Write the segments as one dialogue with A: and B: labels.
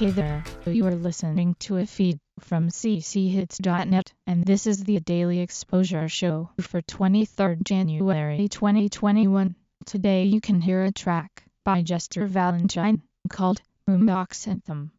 A: Hey there, you are listening to a feed from cchits.net, and this is the Daily Exposure Show for 23rd January 2021. Today you can hear a track by Jester Valentine called Boombox Anthem.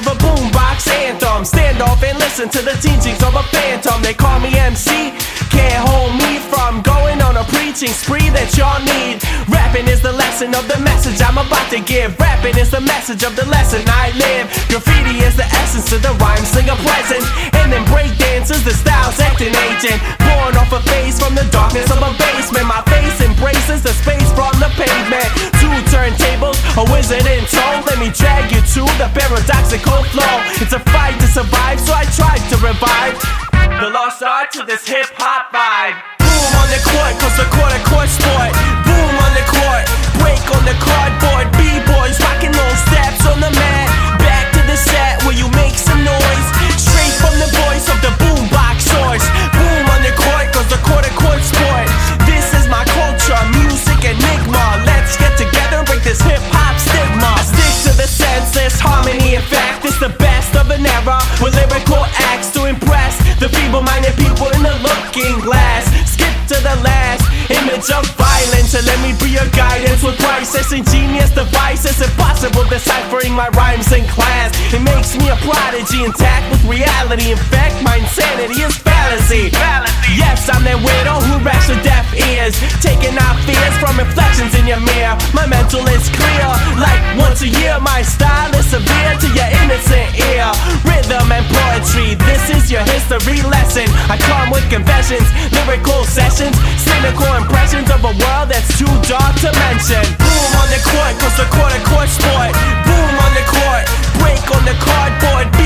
B: Of a boombox anthem. Stand off and listen to the teachings of a phantom. They call me MC, can't hold me from going on a preaching spree that y'all need. Rapping is the lesson of the message I'm about to give. Rapping is the message of the lesson I live. Graffiti is the essence of the rhyme singer present. And then breakdance is the style's acting agent. Born off a face from the darkness of a basement. A wizard in tow. Let me drag you to the paradoxical flow. It's a fight to survive, so I tried to revive the lost art to this hip with priceless ingenious devices. Impossible deciphering my rhymes in class. It makes me a prodigy intact with reality. In fact, my insanity is fallacy. Yes, I'm that widow who raps your history lesson. I come with confessions, lyrical sessions, cynical impressions of a world that's too dark to mention. Boom on the court, cause the court a court sport. Boom on the court, break on the cardboard.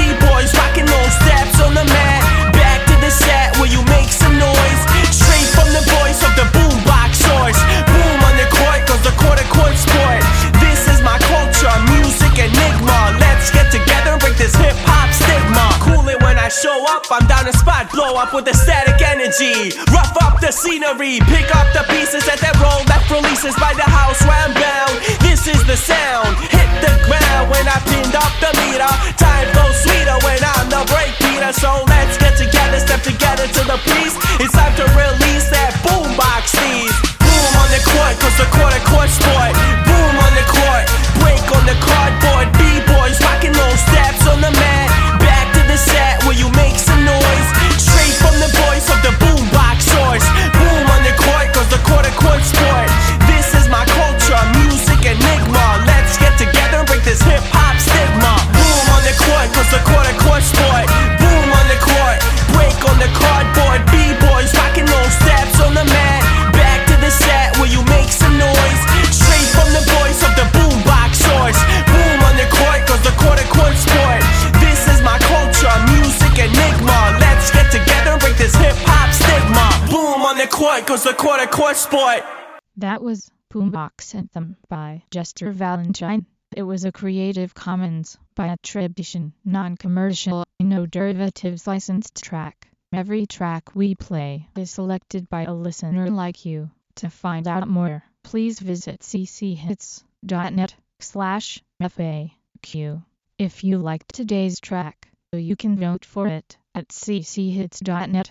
B: Show up, I'm down the spot, blow up with the static energy. Rough up the scenery, pick up the pieces at that roll left releases by the house where I'm bound. This is the sound, hit the Court, cause the court a court sport.
A: That was Boombox Anthem by Jester Valentine. It was a Creative Commons by attribution, non-commercial, no derivatives licensed track. Every track we play is selected by a listener like you. To find out more, please visit cchits.net slash FAQ. If you liked today's track, you can vote for it at cchits.net